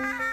tak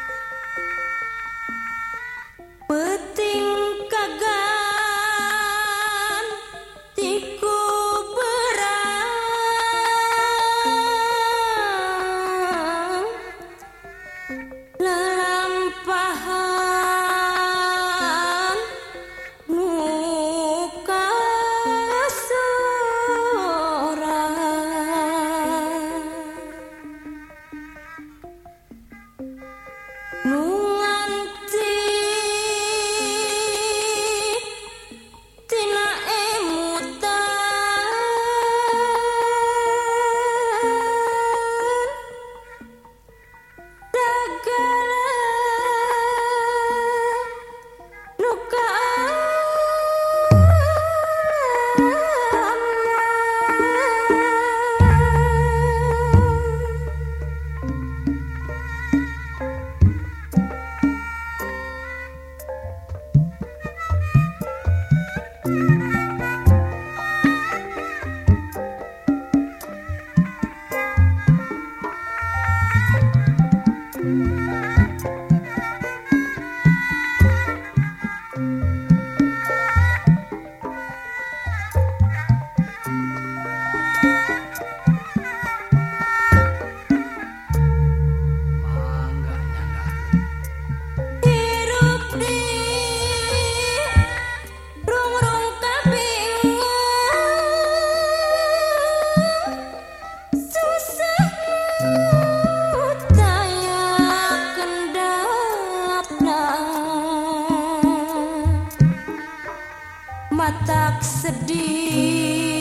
sedih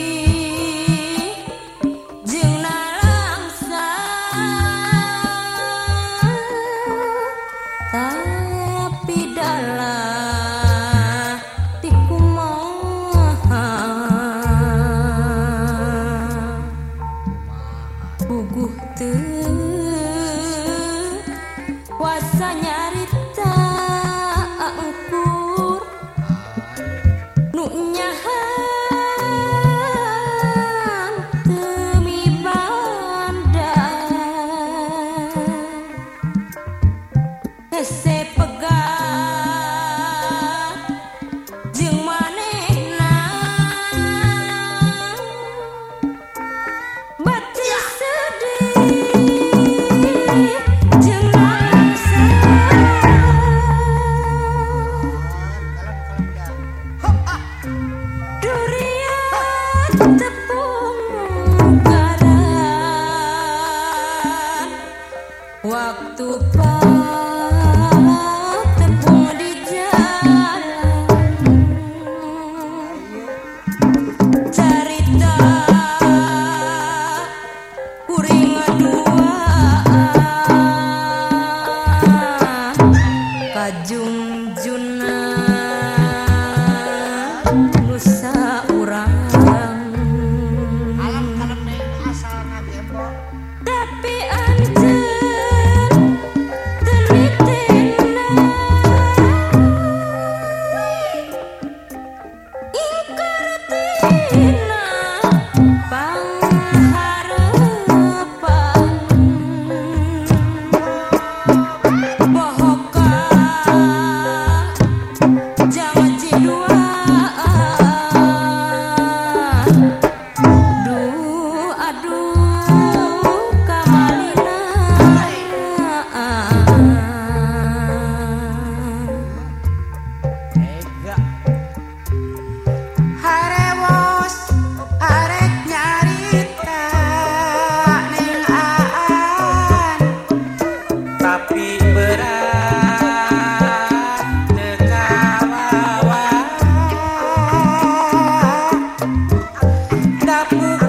Thank you.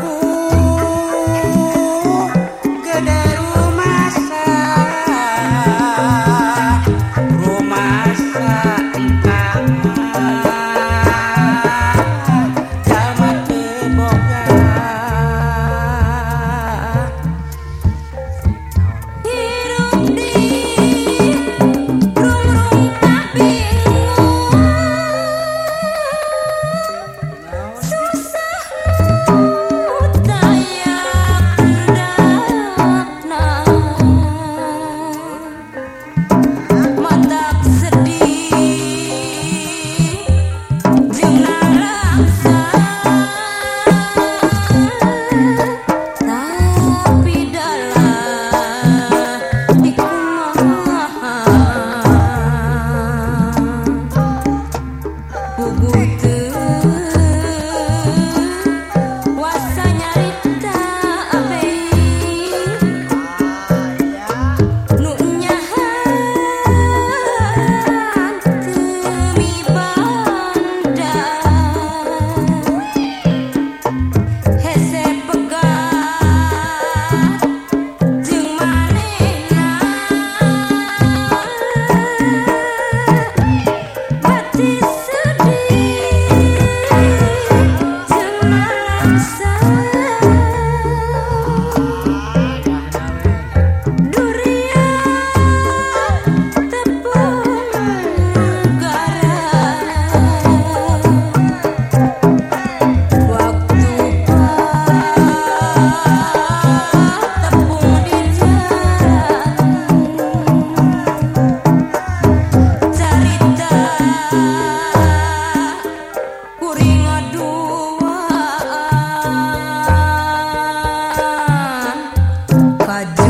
I do.